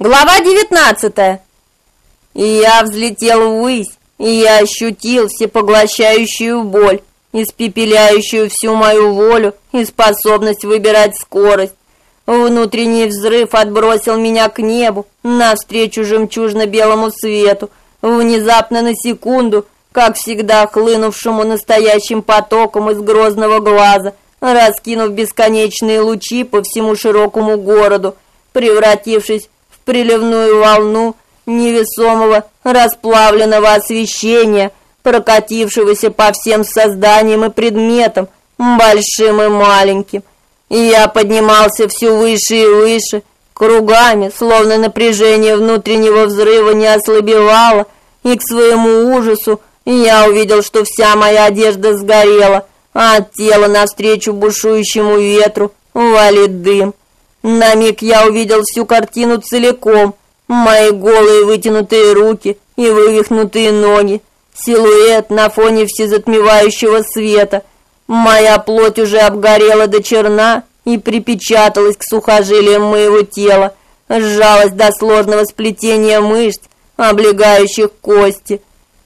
Глава 19. И я взлетел ввысь, и я ощутил всепоглощающую боль, испепеляющую всю мою волю и способность выбирать скорость. Внутренний взрыв отбросил меня к небу, навстречу жемчужно-белому свету, внезапно на секунду, как всегда хлынувшему настоящим потоком из грозного глаза, раскинув бесконечные лучи по всему широкому городу, превратившись приливную волну невесомого расплавленного освещения, прокатившегося по всем созданиям и предметам, большим и маленьким. И я поднимался все выше и выше, кругами, словно напряжение внутреннего взрыва не ослабевало, и к своему ужасу я увидел, что вся моя одежда сгорела, а от тела навстречу бушующему ветру валит дым. На миг я увидел всю картину целиком. Мои голые вытянутые руки и вывихнутые ноги, силуэт на фоне всезатмевающего света. Моя плоть уже обгорела до черна и припечаталась к сухожилиям моего тела, сжалась до сложного сплетения мышц, облегающих кости.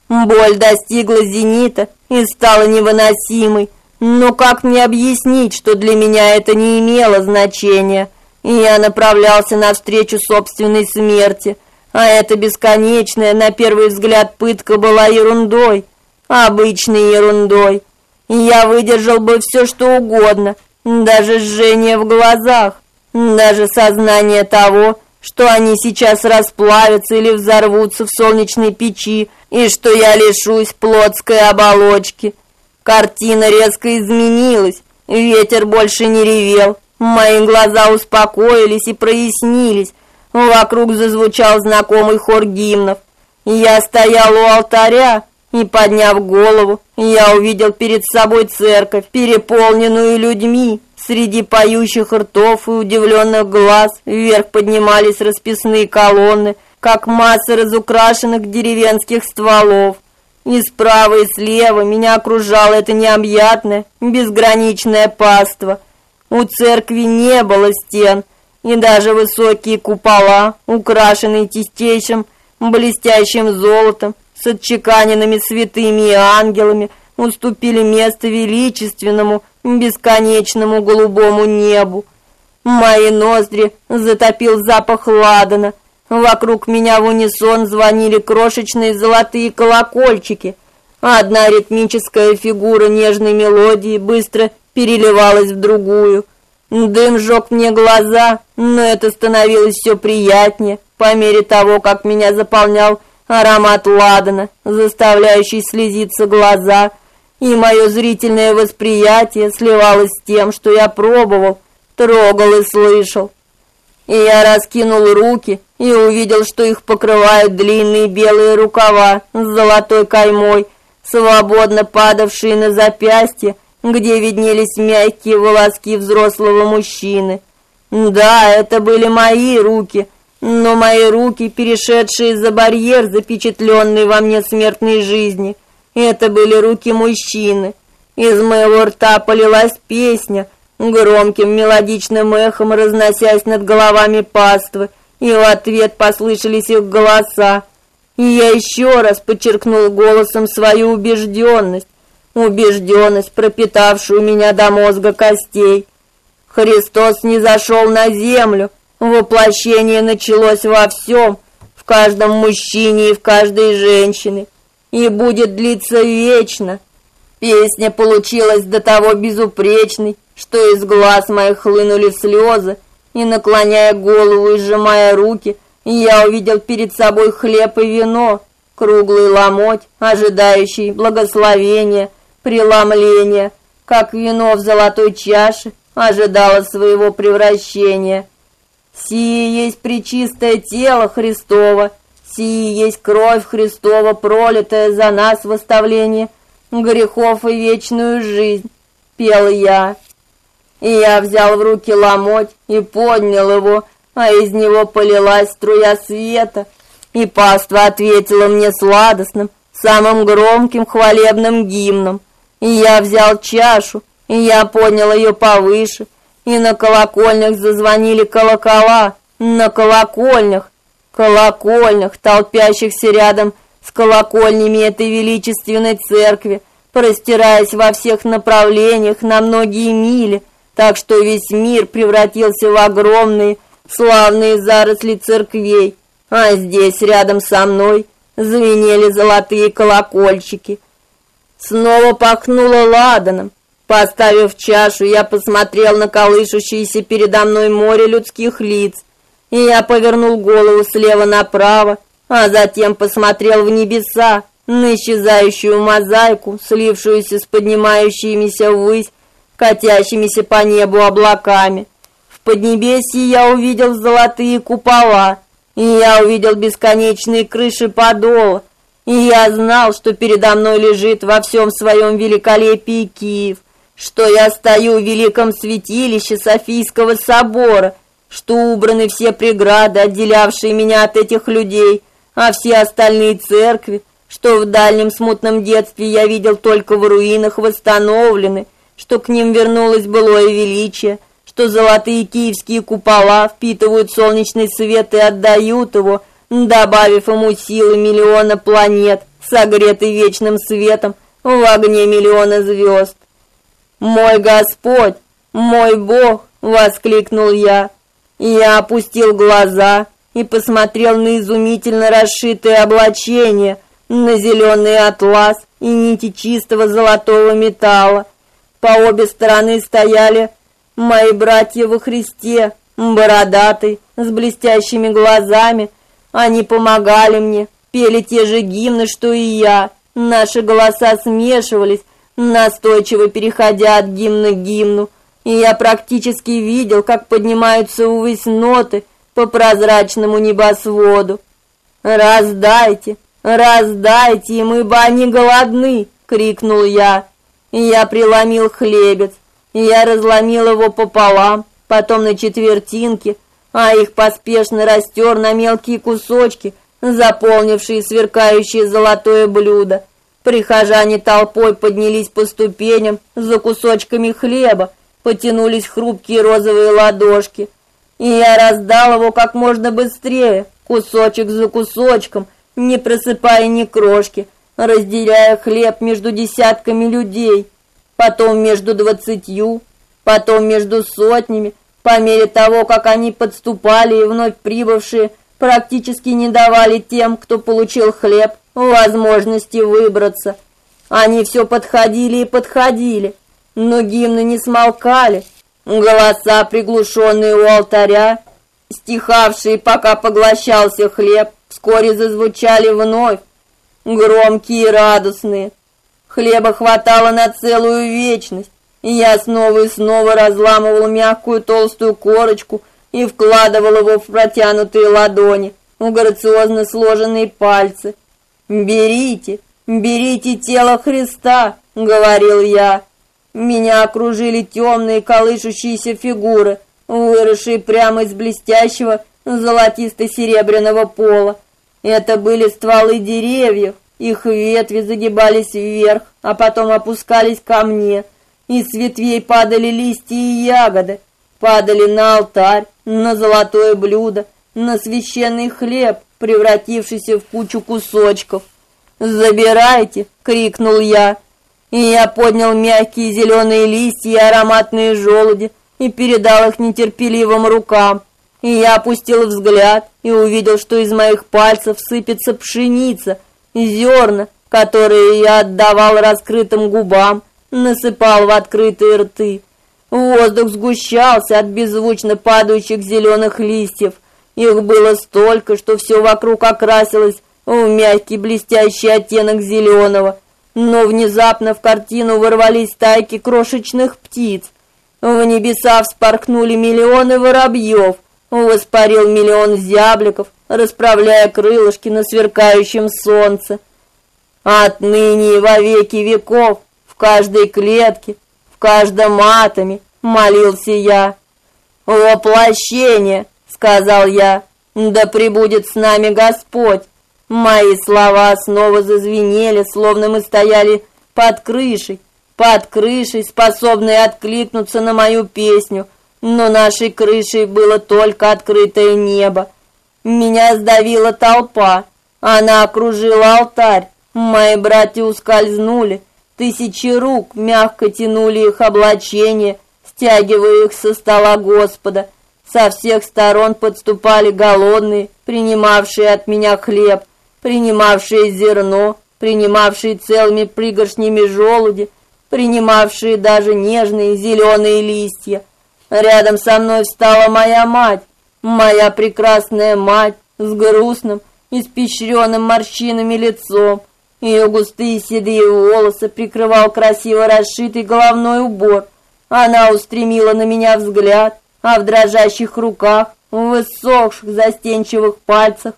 Боль достигла зенита и стала невыносимой. Но как мне объяснить, что для меня это не имело значения? Я направлялся навстречу собственной смерти. А эта бесконечная, на первый взгляд, пытка была ерундой, обычной ерундой. Я выдержал бы все, что угодно, даже жжение в глазах, даже сознание того, что они сейчас расплавятся или взорвутся в солнечной печи, и что я лишусь плотской оболочки. Картина резко изменилась, ветер больше не ревел, Мои глаза успокоились и прояснились. Вокруг зазвучал знакомый хор гимнов. Я стоял у алтаря и, подняв голову, я увидел перед собой церковь, переполненную людьми. Среди поющих ртов и удивленных глаз вверх поднимались расписные колонны, как массы разукрашенных деревенских стволов. И справа и слева меня окружало это необъятное, безграничное паство – у церкви не было стен, и даже высокие купола, украшенные чистейшим блестящим золотом, с отчеканенными святыми и ангелами, уступили место величественному, бесконечному голубому небу. Мои ноздри затопил запах ладана. Вокруг меня в унисон звонили крошечные золотые колокольчики. Одна ритмическая фигура нежной мелодии быстро переливалась в другую. Дым жёг мне глаза, но это становилось все приятнее по мере того, как меня заполнял аромат ладана, заставляющий слезиться глаза, и мое зрительное восприятие сливалось с тем, что я пробовал, трогал и слышал. И я раскинул руки и увидел, что их покрывают длинные белые рукава с золотой каймой, свободно падавшие на запястье где виднелись мягкие волоски взрослого мужчины. Да, это были мои руки, но мои руки, перешедшие за барьер, запечатленный во мне смертной жизни, это были руки мужчины. Из моего рта полилась песня, громким мелодичным эхом разносясь над головами паствы, и в ответ послышались их голоса. И я еще раз подчеркнул голосом свою убежденность, убежденность, пропитавшую меня до мозга костей. Христос не зашел на землю, воплощение началось во всем, в каждом мужчине и в каждой женщине, и будет длиться вечно. Песня получилась до того безупречной, что из глаз моих хлынули слезы, и, наклоняя голову и сжимая руки, я увидел перед собой хлеб и вино, круглый ломоть, ожидающий благословения, преломление, как вино в золотой чаше, ожидало своего превращения. Сие есть пречистое тело Христово, сие есть кровь Христова, пролитая за нас в оставлении грехов и вечную жизнь, пел я. И я взял в руки ломоть и поднял его, а из него полилась струя света, и паства ответила мне сладостным, самым громким хвалебным гимном. И я взял чашу, и я поднял ее повыше, и на колокольнях зазвонили колокола, на колокольнях, колокольнях, толпящихся рядом с колокольнями этой величественной церкви, простираясь во всех направлениях на многие мили, так что весь мир превратился в огромные славные заросли церквей. А здесь рядом со мной звенели золотые колокольчики. Снова пахнуло ладаном. Поставив чашу, я посмотрел на колышущееся передо мной море людских лиц. И я повернул голову слева направо, а затем посмотрел в небеса, на исчезающую мозаику, слившуюся с поднимающимися ввысь, катящимися по небу облаками. В поднебесье я увидел золотые купола, и я увидел бесконечные крыши подола, и я знал, что передо мной лежит во всем своем великолепии Киев, что я стою в великом святилище Софийского собора, что убраны все преграды, отделявшие меня от этих людей, а все остальные церкви, что в дальнем смутном детстве я видел только в руинах, восстановлены, что к ним вернулось былое величие, что золотые киевские купола впитывают солнечный свет и отдают его, добавив ему силы миллиона планет, согретый вечным светом в огне миллиона звезд. «Мой Господь, мой Бог!» — воскликнул я. Я опустил глаза и посмотрел на изумительно расшитое облачение, на зеленый атлас и нити чистого золотого металла. По обе стороны стояли мои братья во Христе, бородатый, с блестящими глазами. Они помогали мне, пели те же гимны, что и я. Наши голоса смешивались, настойчиво переходя от гимна к гимну, и я практически видел, как поднимаются увысь ноты по прозрачному небосводу. «Раздайте, раздайте им, ибо они голодны!» — крикнул я. Я преломил хлебец, я разломил его пополам, потом на четвертинки, а их поспешно растер на мелкие кусочки, заполнившие сверкающее золотое блюдо. Прихожане толпой поднялись по ступеням за кусочками хлеба, потянулись хрупкие розовые ладошки. И я раздал его как можно быстрее, кусочек за кусочком, не просыпая ни крошки, разделяя хлеб между десятками людей, потом между двадцатью, потом между сотнями, по мере того, как они подступали и вновь прибывшие практически не давали тем, кто получил хлеб, возможности выбраться. Они все подходили и подходили, но гимны не смолкали. Голоса, приглушенные у алтаря, стихавшие, пока поглощался хлеб, вскоре зазвучали вновь, громкие и радостные. Хлеба хватало на целую вечность, и я снова и снова разламывал мягкую толстую корочку и вкладывал его в протянутые ладони, в грациозно сложенные пальцы. «Берите, берите тело Христа», — говорил я. Меня окружили темные колышущиеся фигуры, выросшие прямо из блестящего золотисто-серебряного пола. Это были стволы деревьев, их ветви загибались вверх, а потом опускались ко мне. Из ветвей падали листья и ягоды, падали на алтарь, на золотое блюдо, на священный хлеб, превратившийся в кучу кусочков. "Забирайте!" крикнул я. И я поднял мягкие зеленые листья и ароматные желуди и передал их нетерпеливым рукам. И я опустил взгляд и увидел, что из моих пальцев сыпется пшеница, зерна, которые я отдавал раскрытым губам, насыпал в открытые рты. Воздух сгущался от беззвучно падающих зеленых листьев. Их было столько, что все вокруг окрасилось в мягкий блестящий оттенок зеленого. Но внезапно в картину ворвались стайки крошечных птиц. В небеса вспорхнули миллионы воробьев, воспарил миллион зябликов, расправляя крылышки на сверкающем солнце. Отныне и во веки веков каждой клетке в каждом атоме, молился я. Воплощение, сказал я. Да пребудет с нами Господь. Мои слова снова зазвенели, словно мы стояли под крышей, под крышей, способной откликнуться на мою песню, но нашей крышей было только открытое небо. Меня сдавила толпа. Она окружила алтарь. Мои братья ускользнули. Тысячи рук мягко тянули их облачение, стягивая их со стола Господа. Со всех сторон подступали голодные, принимавшие от меня хлеб, принимавшие зерно, принимавшие целыми пригоршнями желуди, принимавшие даже нежные зеленые листья. Рядом со мной встала моя мать, моя прекрасная мать с грустным, испещренным морщинами лицом. Ее густые седые волосы прикрывал красиво расшитый головной убор. Она устремила на меня взгляд, а в дрожащих руках, в высохших застенчивых пальцах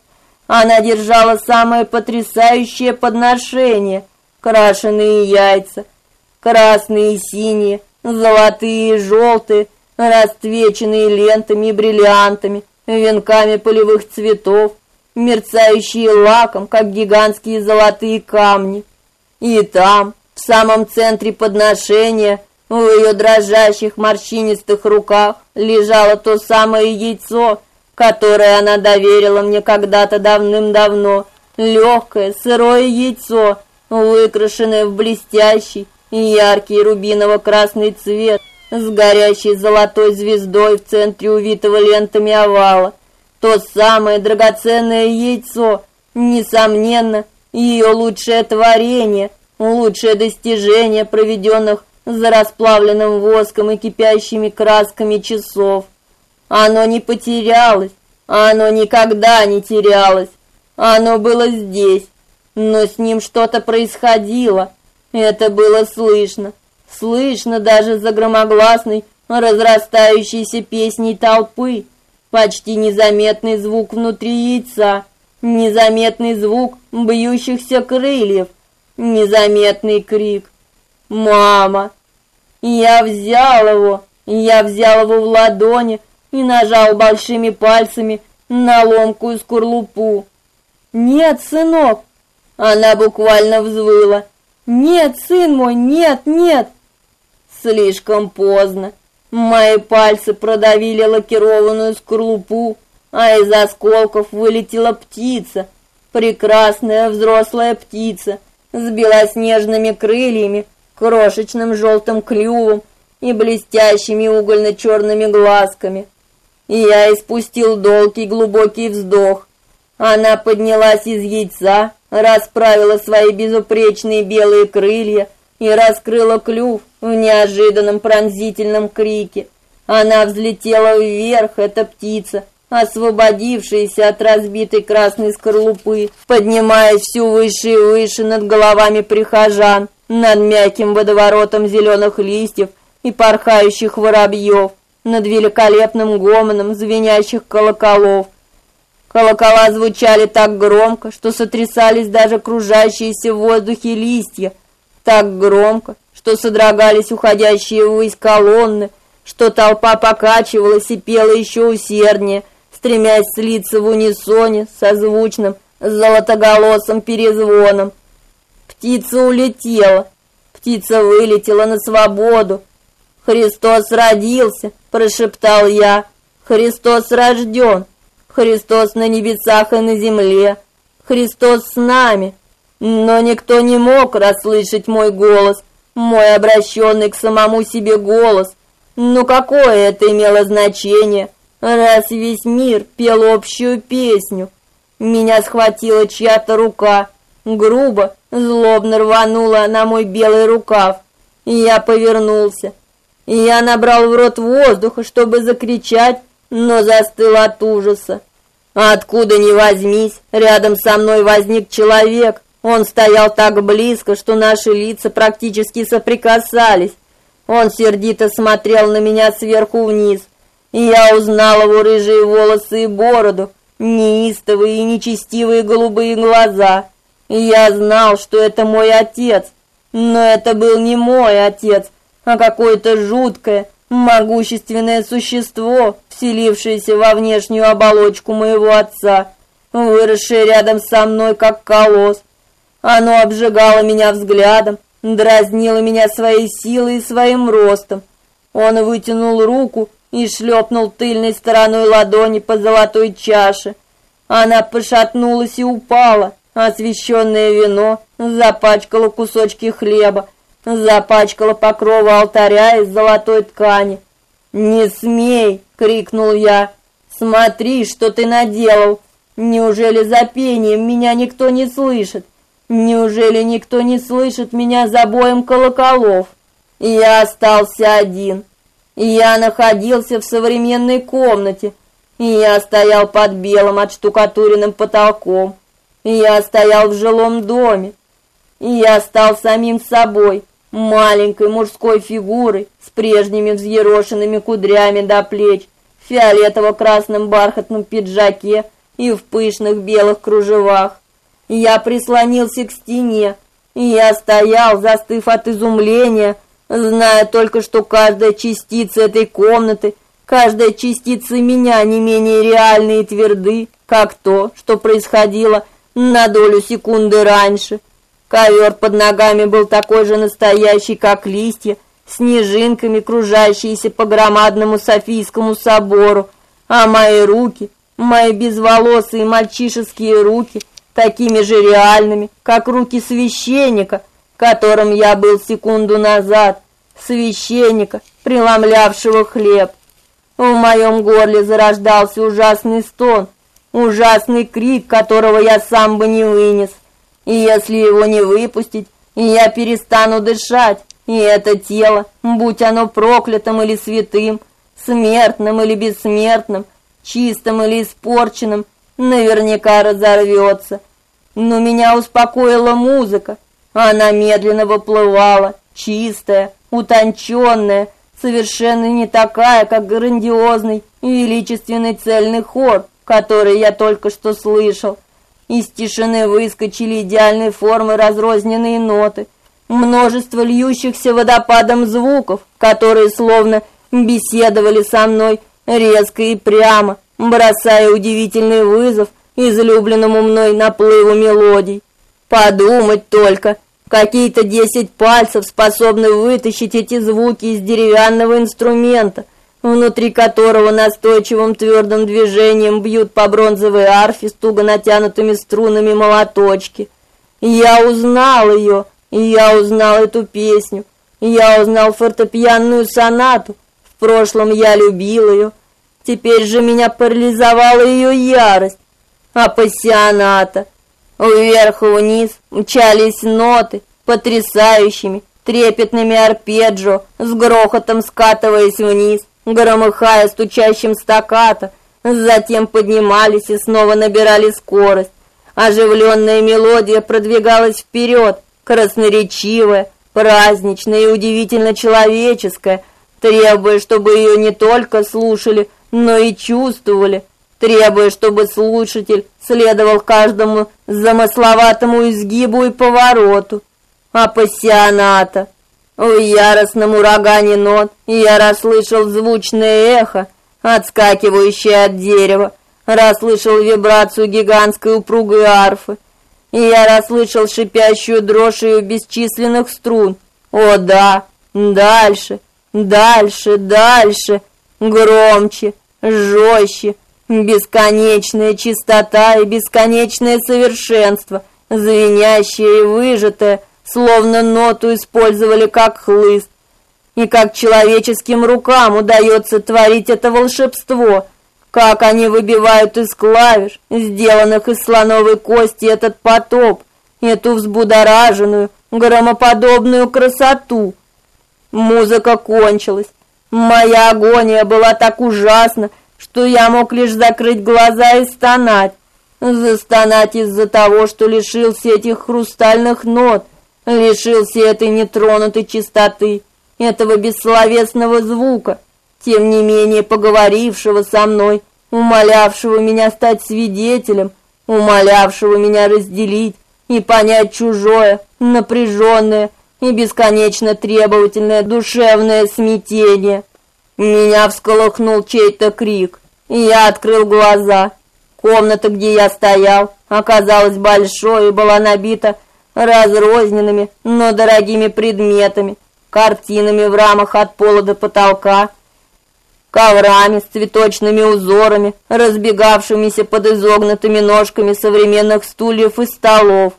она держала самое потрясающее подношение – крашеные яйца, красные и синие, золотые и желтые, расцвеченные лентами и бриллиантами, венками полевых цветов, мерцающие лаком, как гигантские золотые камни. И там, в самом центре подношения, в ее дрожащих морщинистых руках лежало то самое яйцо, которое она доверила мне когда-то давным-давно, легкое сырое яйцо, выкрашенное в блестящий и яркий рубиново-красный цвет с горящей золотой звездой в центре увитого лентами овала. То самое драгоценное яйцо, несомненно, ее лучшее творение, лучшее достижение проведенных за расплавленным воском и кипящими красками часов. Оно не потерялось, оно никогда не терялось. Оно было здесь, но с ним что-то происходило. Это было слышно. Слышно даже за громогласной, разрастающейся песней толпы. Почти незаметный звук внутри яйца, незаметный звук бьющихся крыльев, незаметный крик. «Мама!» Я взял его, я взял его в ладони и нажал большими пальцами на ломкую скорлупу. «Нет, сынок!» Она буквально взвыла. «Нет, сын мой, нет, нет!» Слишком поздно. Мои пальцы продавили лакированную скорлупу, а из осколков вылетела птица, прекрасная взрослая птица с белоснежными крыльями, крошечным желтым клювом и блестящими угольно-черными глазками. И я испустил долгий глубокий вздох. Она поднялась из яйца, расправила свои безупречные белые крылья и раскрыла клюв в неожиданном пронзительном крике. Она взлетела вверх, эта птица, освободившаяся от разбитой красной скорлупы, поднимаясь все выше и выше над головами прихожан, над мягким водоворотом зеленых листьев и порхающих воробьев, над великолепным гомоном звенящих колоколов, Колокола звучали так громко, что сотрясались даже кружащиеся в воздухе листья, так громко, что содрогались уходящие ввысь колонны, что толпа покачивалась и пела еще усерднее, стремясь слиться в унисоне со звучным золотоголосым перезвоном. Птица улетела, птица вылетела на свободу. «Христос родился!» – прошептал я. «Христос рожден!» Христос на небесах и на земле, Христос с нами. Но никто не мог расслышать мой голос, мой обращенный к самому себе голос. Ну какое это имело значение, раз весь мир пел общую песню? Меня схватила чья-то рука, грубо, злобно рванула на мой белый рукав. Я повернулся. Я набрал в рот воздуха, чтобы закричать, но застыл от ужаса. Откуда ни возьмись, рядом со мной возник человек. Он стоял так близко, что наши лица практически соприкасались. Он сердито смотрел на меня сверху вниз, и я узнал его рыжие волосы и бороду, неистовые и нечестивые голубые глаза. И я знал, что это мой отец, но это был не мой отец, а какое-то жуткое, могущественное существо, вселившееся во внешнюю оболочку моего отца, выросшее рядом со мной, как колосс. Оно обжигало меня взглядом, дразнило меня своей силой и своим ростом. Он вытянул руку и шлепнул тыльной стороной ладони по золотой чаше. Она пошатнулась и упала. Освященное вино запачкало кусочки хлеба, запачкало покрова алтаря из золотой ткани. «Не смей!» — крикнул я. «Смотри, что ты наделал! Неужели за пением меня никто не слышит? Неужели никто не слышит меня за боем колоколов?» Я остался один. Я находился в современной комнате, я стоял под белым отштукатуренным потолком. Я стоял в жилом доме. Я стал самим собой, маленькой мужской фигурой с прежними взъерошенными кудрями до плеч, в фиолетово-красном бархатном пиджаке и в пышных белых кружевах. Я прислонился к стене, я стоял, застыв от изумления, зная только, что каждая частица этой комнаты Каждая частица меня не менее реальна и тверды, как то, что происходило на долю секунды раньше. Ковер под ногами был такой же настоящий, как листья, снежинками, кружащиеся по громадному Софийскому собору, а мои руки, мои безволосые мальчишеские руки, такими же реальными, как руки священника, которым я был секунду назад, священника, преломлявшего хлеб. В моем горле зарождался ужасный стон, ужасный крик, которого я сам бы не вынес. И если его не выпустить, я перестану дышать, и это тело, будь оно проклятым или святым, смертным или бессмертным, чистым или испорченным, наверняка разорвется. Но меня успокоила музыка. Она медленно выплывала, чистая, утонченная, совершенно не такая, как грандиозный и величественный цельный хор, который я только что слышал. Из тишины выскочили идеальной формы разрозненные ноты, множество льющихся водопадом звуков, которые словно беседовали со мной резко и прямо, бросая удивительный вызов излюбленному мной наплыву мелодий. Подумать только, Какие-то десять пальцев способны вытащить эти звуки из деревянного инструмента, внутри которого настойчивым твердым движением бьют по бронзовой арфе с туго натянутыми струнами молоточки. Я узнал ее, я узнал эту песню, я узнал фортепианную сонату. В прошлом я любил ее, теперь же меня парализовала ее ярость. Апассионата — Вверх и вниз мчались ноты, потрясающими, трепетными арпеджио, с грохотом скатываясь вниз, громыхая стучащим стаккато, затем поднимались и снова набирали скорость. Оживленная мелодия продвигалась вперед, красноречивая, праздничная и удивительно человеческая, требуя, чтобы ее не только слушали, но и чувствовали, требуя, чтобы слушатель следовал каждому замысловатому изгибу и повороту. Апассионата. В яростном урагане нот я расслышал звучное эхо, отскакивающее от дерева, расслышал вибрацию гигантской упругой арфы, и я расслышал шипящую дрожь ее бесчисленных струн. О да, дальше, дальше, дальше, громче, жестче, Бесконечная чистота и бесконечное совершенство, звенящее и выжатое, словно ноту использовали как хлыст. И как человеческим рукам удается творить это волшебство, как они выбивают из клавиш, сделанных из слоновой кости, этот потоп, эту взбудораженную, громоподобную красоту. Музыка кончилась. Моя агония была так ужасна, что я мог лишь закрыть глаза и стонать. Застонать из-за того, что лишился этих хрустальных нот, лишился этой нетронутой чистоты, этого бессловесного звука, тем не менее поговорившего со мной, умолявшего меня стать свидетелем, умолявшего меня разделить и понять чужое, напряженное и бесконечно требовательное душевное смятение. Меня всколыхнул чей-то крик, и я открыл глаза. Комната, где я стоял, оказалась большой и была набита разрозненными, но дорогими предметами, картинами в рамах от пола до потолка, коврами с цветочными узорами, разбегавшимися под изогнутыми ножками современных стульев и столов,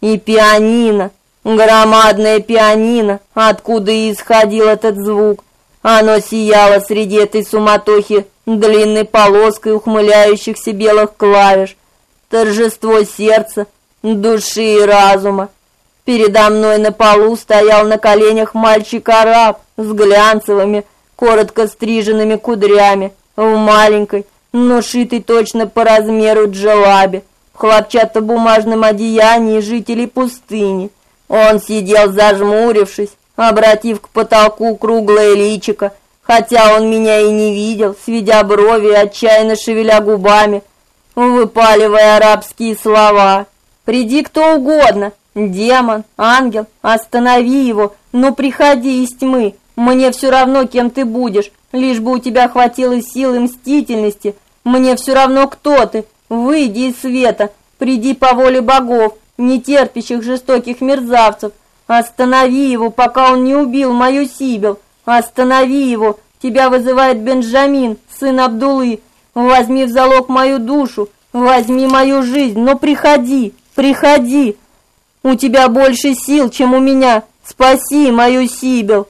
и пианино, громадное пианино, откуда и исходил этот звук. Оно сияло среди этой суматохи длинной полоской ухмыляющихся белых клавиш. Торжество сердца, души и разума. Передо мной на полу стоял на коленях мальчик-араб с глянцевыми, коротко стриженными кудрями, в маленькой, но шитой точно по размеру джелабе, в хлопчатобумажном одеянии жителей пустыни. Он сидел зажмурившись, обратив к потолку круглое личико, хотя он меня и не видел, сведя брови и отчаянно шевеля губами, выпаливая арабские слова. «Приди кто угодно, демон, ангел, останови его, но приходи из тьмы, мне все равно, кем ты будешь, лишь бы у тебя хватило сил и мстительности. Мне все равно, кто ты. Выйди из света, приди по воле богов, не терпящих жестоких мерзавцев. Останови его, пока он не убил мою Сибил. Останови его, тебя вызывает Бенджамин, сын Абдулы. Возьми в залог мою душу, возьми мою жизнь, но приходи, приходи. У тебя больше сил, чем у меня. Спаси мою Сибил.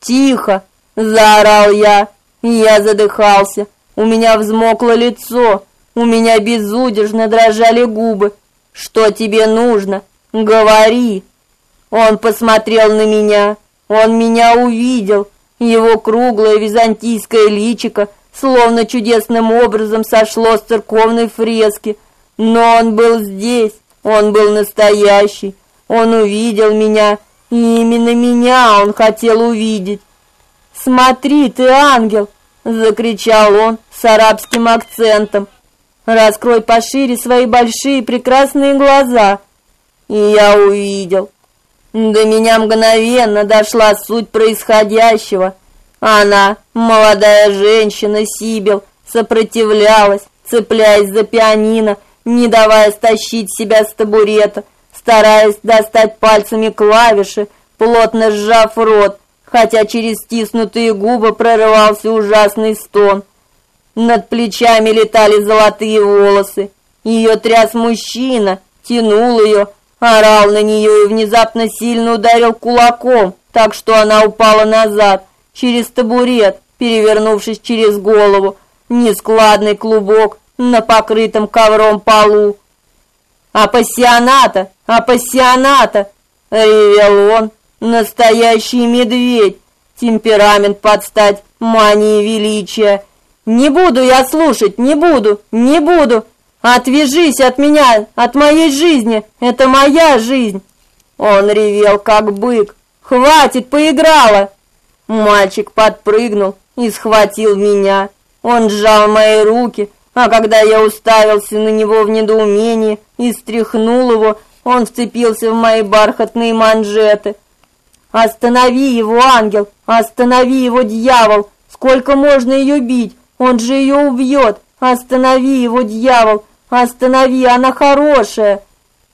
«Тихо!» – заорал я. Я задыхался. У меня взмокло лицо. У меня безудержно дрожали губы. «Что тебе нужно? Говори!» Он посмотрел на меня. Он меня увидел. Его круглое византийское личико словно чудесным образом сошло с церковной фрески. Но он был здесь. Он был настоящий. Он увидел меня и именно меня он хотел увидеть. «Смотри, ты ангел!» — закричал он с арабским акцентом. «Раскрой пошире свои большие прекрасные глаза!» И я увидел. До меня мгновенно дошла суть происходящего. Она, молодая женщина Сибил, сопротивлялась, цепляясь за пианино, не давая стащить себя с табурета, стараясь достать пальцами клавиши, плотно сжав рот, хотя через стиснутые губы прорывался ужасный стон. Над плечами летали золотые волосы. Ее тряс мужчина, тянул ее, орал на нее и внезапно сильно ударил кулаком, так что она упала назад, через табурет, перевернувшись через голову, нескладный клубок на покрытом ковром полу. «Апассионата! Апассионата!» — ревел он. «Настоящий медведь! Темперамент под стать мании величия! Не буду я слушать, не буду, не буду! Отвяжись от меня, от моей жизни! Это моя жизнь!» Он ревел, как бык. «Хватит, поиграла!» Мальчик подпрыгнул и схватил меня. Он сжал мои руки, а когда я уставился на него в недоумении и стряхнул его, он вцепился в мои бархатные манжеты. «Останови его, ангел! Останови его, дьявол! Сколько можно ее бить? Он же ее убьет! Останови его, дьявол! Останови, она хорошая!»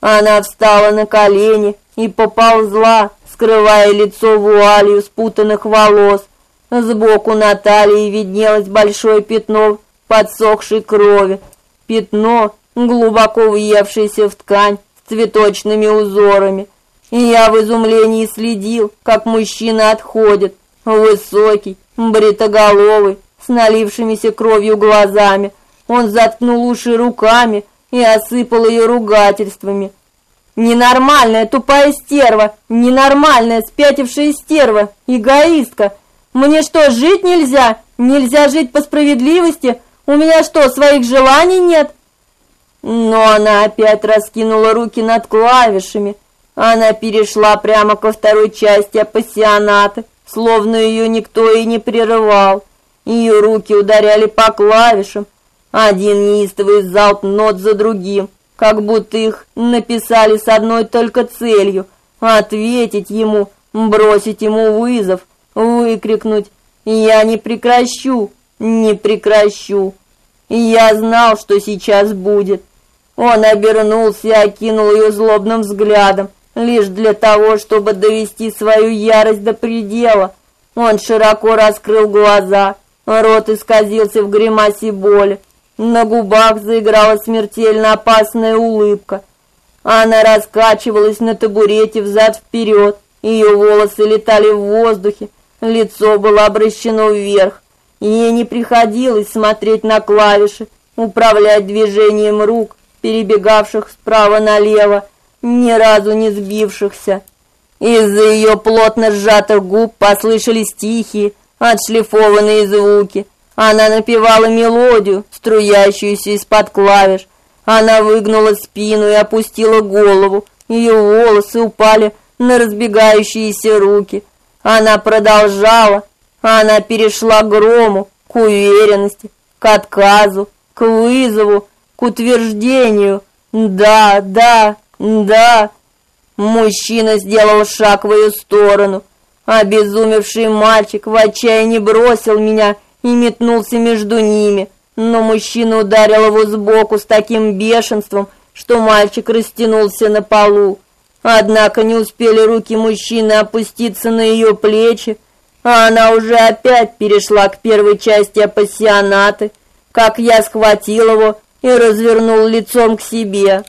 Она встала на колени и поползла, скрывая лицо вуалью спутанных волос. Сбоку на талии виднелось большое пятно подсохшей крови. Пятно, глубоко въевшееся в ткань с цветочными узорами. И я в изумлении следил, как мужчина отходит, высокий, бритоголовый, с налившимися кровью глазами. Он заткнул уши руками и осыпал ее ругательствами. Ненормальная тупая стерва, ненормальная спятившая стерва, эгоистка. Мне что, жить нельзя? Нельзя жить по справедливости? У меня что, своих желаний нет? Но она опять раскинула руки над клавишами. Она перешла прямо ко второй части апассионата, словно ее никто и не прерывал. Ее руки ударяли по клавишам, один неистовый залп нот за другим, как будто их написали с одной только целью — ответить ему, бросить ему вызов, выкрикнуть «Я не прекращу, не прекращу!» Я знал, что сейчас будет. Он обернулся и окинул ее злобным взглядом, лишь для того, чтобы довести свою ярость до предела. Он широко раскрыл глаза, Рот исказился в гримасе боли. На губах заиграла смертельно опасная улыбка. Она раскачивалась на табурете взад-вперед. Ее волосы летали в воздухе, лицо было обращено вверх. Ей не приходилось смотреть на клавиши, управлять движением рук, перебегавших справа налево, ни разу не сбившихся. Из-за ее плотно сжатых губ послышались тихие, отшлифованные звуки. Она напевала мелодию, струящуюся из-под клавиш. Она выгнула спину и опустила голову. Ее волосы упали на разбегающиеся руки. Она продолжала. Она перешла к грому, к уверенности, к отказу, к вызову, к утверждению. Да, да, да. Мужчина сделал шаг в ее сторону. Обезумевший мальчик в отчаянии бросил меня и метнулся между ними, но мужчина ударил его сбоку с таким бешенством, что мальчик растянулся на полу. Однако не успели руки мужчины опуститься на ее плечи, а она уже опять перешла к первой части апассионаты, как я схватил его и развернул лицом к себе.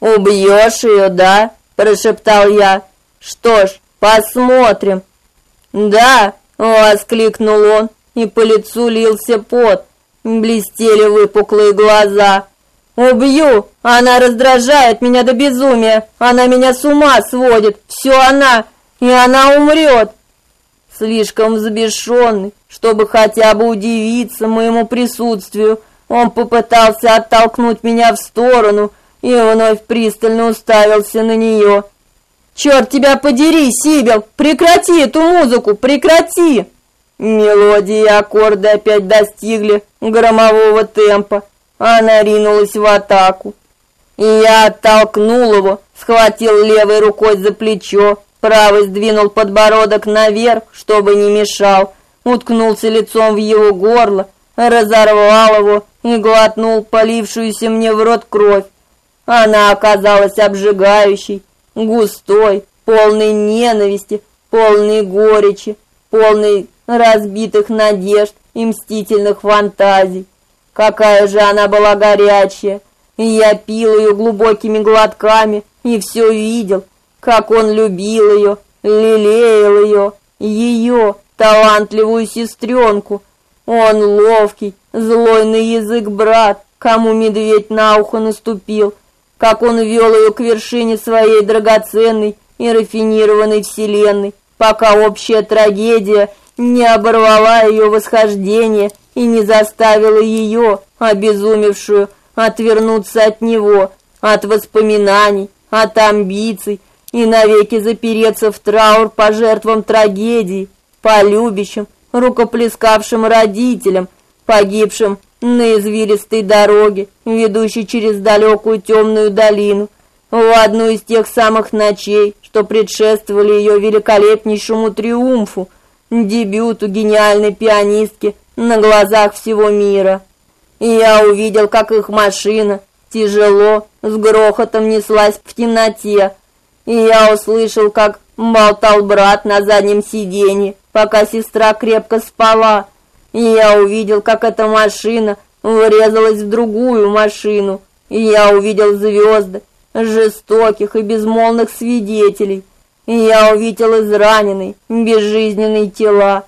«Убьешь ее, да?» – прошептал я. «Что ж, посмотрим». «Да!» – воскликнул он и по лицу лился пот. Блестели выпуклые глаза. «Убью! Она раздражает меня до безумия! Она меня с ума сводит! Все она! И она умрет!» Слишком взбешенный, чтобы хотя бы удивиться моему присутствию, он попытался оттолкнуть меня в сторону и вновь пристально уставился на нее. «Черт тебя подери, Сибил! Прекрати эту музыку! Прекрати!» Мелодии и аккорды опять достигли громового темпа. Она ринулась в атаку. И я оттолкнул его, схватил левой рукой за плечо, правой сдвинул подбородок наверх, чтобы не мешал, уткнулся лицом в его горло, разорвал его и глотнул полившуюся мне в рот кровь. Она оказалась обжигающей, густой, полной ненависти, полной горечи, полной разбитых надежд и мстительных фантазий. Какая же она была горячая! И я пил ее глубокими глотками и все видел, как он любил ее, лелеял ее, ее, талантливую сестренку. Он ловкий, злой на язык брат, кому медведь на ухо наступил, как он вел ее к вершине своей драгоценной и рафинированной вселенной, пока общая трагедия не оборвала ее восхождение и не заставила ее, обезумевшую, отвернуться от него, от воспоминаний, от амбиций и навеки запереться в траур по жертвам трагедии, по любящим, рукоплескавшим родителям, погибшим на извилистой дороге, ведущей через далекую темную долину, в одну из тех самых ночей, что предшествовали ее великолепнейшему триумфу, дебюту гениальной пианистки на глазах всего мира. И я увидел, как их машина тяжело, с грохотом неслась в темноте. И я услышал, как болтал брат на заднем сиденье, пока сестра крепко спала. И я увидел, как эта машина врезалась в другую машину. И я увидел звезды, жестоких и безмолвных свидетелей. И я увидел израненные, безжизненные тела.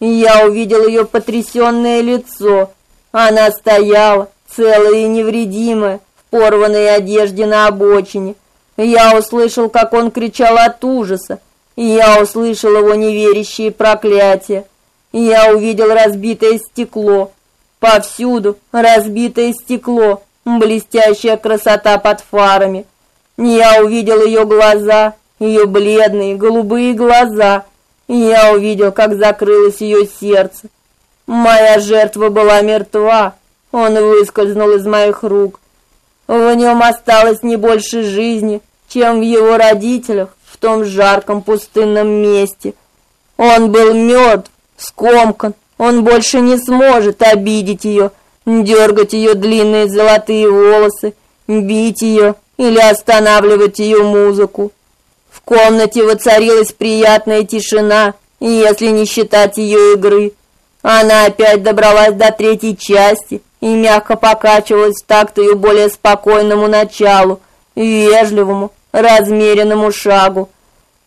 И я увидел ее потрясенное лицо. Она стояла, целая и невредимая, в порванной одежде на обочине. Я услышал, как он кричал от ужаса. И я услышал его неверящие проклятия. Я увидел разбитое стекло. Повсюду разбитое стекло, блестящая красота под фарами. Я увидел ее глаза, ее бледные голубые глаза, я увидел, как закрылось ее сердце. Моя жертва была мертва. Он выскользнул из моих рук. В нем осталось не больше жизни, чем в его родителях в том жарком пустынном месте. Он был мертв, скомкан. Он больше не сможет обидеть ее, дергать ее длинные золотые волосы, бить ее или останавливать ее музыку. В комнате воцарилась приятная тишина, если не считать ее игры. Она опять добралась до третьей части и мягко покачивалась в такт ее более спокойному началу, вежливому, размеренному шагу.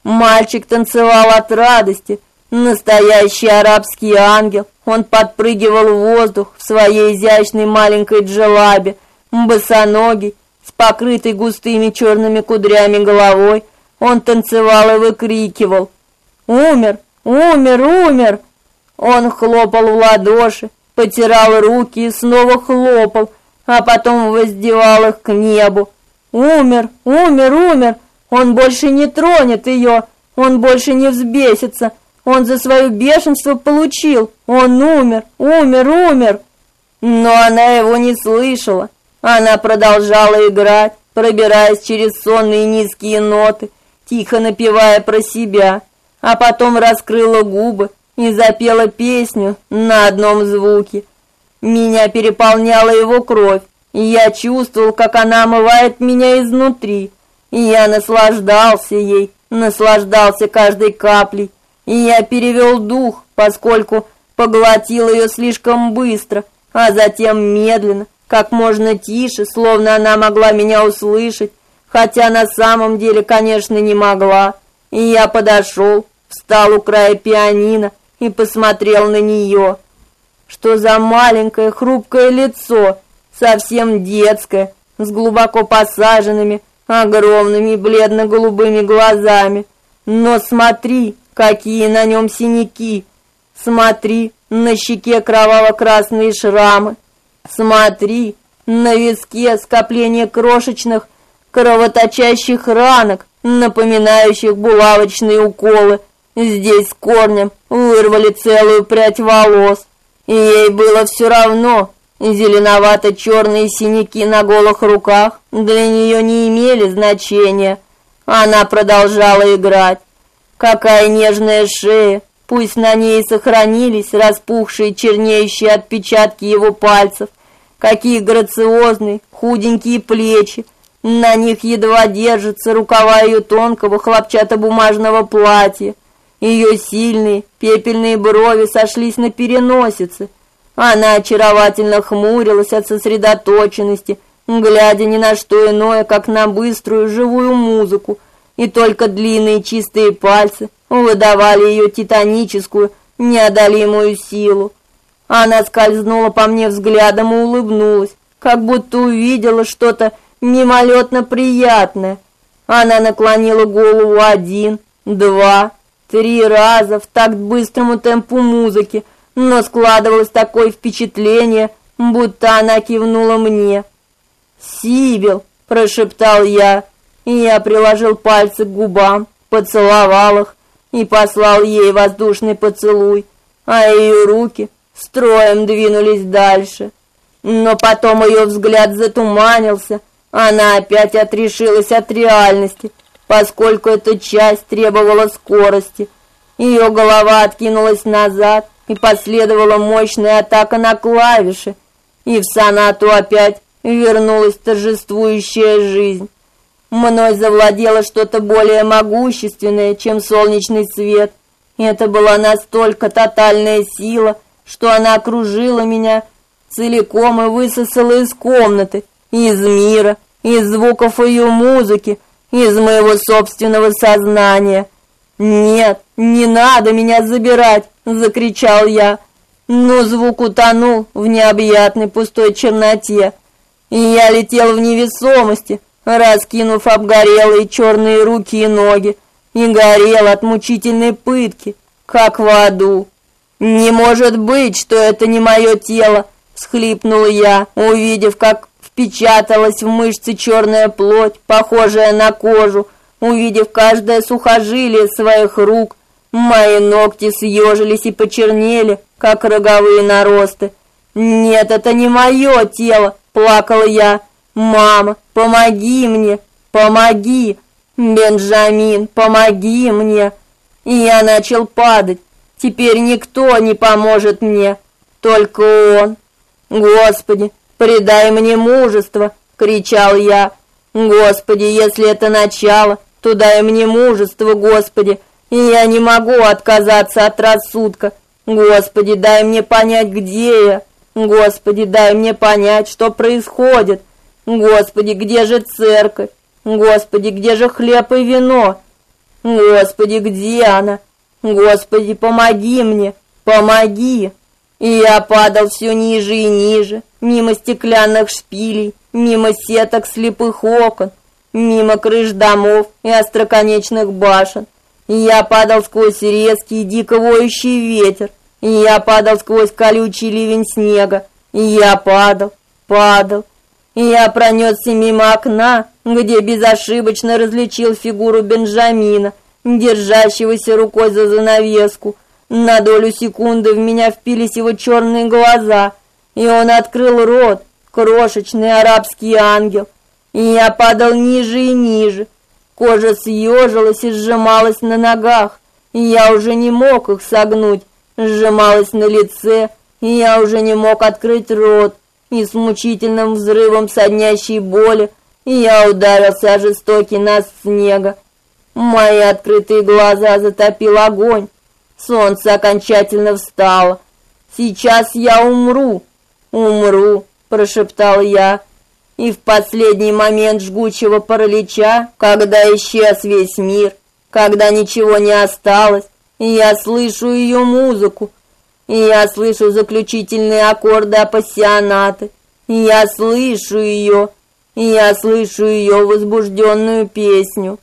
Мальчик танцевал от радости, настоящий арабский ангел. Он подпрыгивал в воздух в своей изящной маленькой джелабе, босоногий, с покрытой густыми черными кудрями головой. Он танцевал и выкрикивал: "Умер! Умер! Умер!" Он хлопал в ладоши, потирал руки и снова хлопал, а потом воздевал их к небу. Умер, умер, умер. Он больше не тронет ее, он больше не взбесится. Он за свое бешенство получил. Он умер, умер, умер. Но она его не слышала. Она продолжала играть, пробираясь через сонные низкие ноты, тихо напевая про себя, а потом раскрыла губы и запела песню на одном звуке. Меня переполняла его кровь, и я чувствовал, как она омывает меня изнутри. И я наслаждался ей, наслаждался каждой каплей. И я перевел дух, поскольку поглотил ее слишком быстро, а затем медленно, как можно тише, словно она могла меня услышать, хотя на самом деле, конечно, не могла. И я подошел, встал у края пианино и посмотрел на нее. Что за маленькое хрупкое лицо, совсем детское, с глубоко посаженными, огромными бледно-голубыми глазами. Но смотри, какие на нем синяки. Смотри, на щеке кроваво-красные шрамы. Смотри, на виске скопление крошечных кровоточащих ранок, напоминающих булавочные уколы. Здесь корнем вырвали целую прядь волос. И ей было все равно. Зеленовато-черные синяки на голых руках для нее не имели значения. Она продолжала играть. Какая нежная шея, пусть на ней сохранились распухшие чернеющие отпечатки его пальцев. Какие грациозные, худенькие плечи. На них едва держатся рукава ее тонкого хлопчатобумажного платья. Ее сильные пепельные брови сошлись на переносице. Она очаровательно хмурилась от сосредоточенности, глядя ни на что иное, как на быструю живую музыку, и только длинные чистые пальцы выдавали ее титаническую, неодолимую силу. Она скользнула по мне взглядом и улыбнулась, как будто увидела что-то мимолетно приятное. Она наклонила голову один, два, три раза в такт быстрому темпу музыки, но складывалось такое впечатление, будто она кивнула мне. "Сибил", прошептал я, и я приложил пальцы к губам, поцеловал их и послал ей воздушный поцелуй, а ее руки строем двинулись дальше. Но потом ее взгляд затуманился, она опять отрешилась от реальности поскольку эта часть требовала скорости. Ее голова откинулась назад, и последовала мощная атака на клавиши, и в сонату опять вернулась торжествующая жизнь. Мной завладело что-то более могущественное, чем солнечный свет. Это была настолько тотальная сила, что она окружила меня целиком и высосала из комнаты, из мира, из звуков ее музыки, из моего собственного сознания. Нет, не надо меня забирать, закричал я. Но звук утонул в необъятной пустой черноте, и я летел в невесомости, раскинув обгорелые черные руки и ноги, и горел от мучительной пытки, как в аду. Не может быть, что это не мое тело, всхлипнул я, увидев, как впечаталась в мышцы черная плоть, похожая на кожу. Увидев каждое сухожилие своих рук, мои ногти съежились и почернели, как роговые наросты. Нет, это не мое тело, плакала я. Мама, помоги мне, помоги. Бенджамин, помоги мне. И я начал падать. Теперь никто не поможет мне, только он. Господи, Предай мне мужество, кричал я. Господи, если это начало, то дай мне мужество, Господи. И я не могу отказаться от рассудка. Господи, дай мне понять, где я. Господи, дай мне понять, что происходит. Господи, где же церковь? Господи, где же хлеб и вино? Господи, где она? Господи, помоги мне, помоги. И я падал все ниже и ниже, мимо стеклянных шпилей, мимо сеток слепых окон, мимо крыш домов и остроконечных башен. И я падал сквозь резкий дико воющий ветер, и я падал сквозь колючий ливень снега, и я падал, падал, и я пронесся мимо окна, где безошибочно различил фигуру Бенджамина, держащегося рукой за занавеску. На долю секунды в меня впились его черные глаза, и он открыл рот, крошечный арабский ангел. И я падал ниже и ниже. Кожа съежилась и сжималась на ногах, я уже не мог их согнуть. Сжималась на лице, и я уже не мог открыть рот. И с мучительным взрывом соднящей боли я ударился о жестокий нас снега. Мои открытые глаза затопил огонь. Солнце окончательно встало. Сейчас я умру. Умру, прошептал я. И в последний момент жгучего паралича, когда исчез весь мир, когда ничего не осталось, я слышу ее музыку, я слышу заключительные аккорды апассионаты, я слышу ее, я слышу ее возбужденную песню.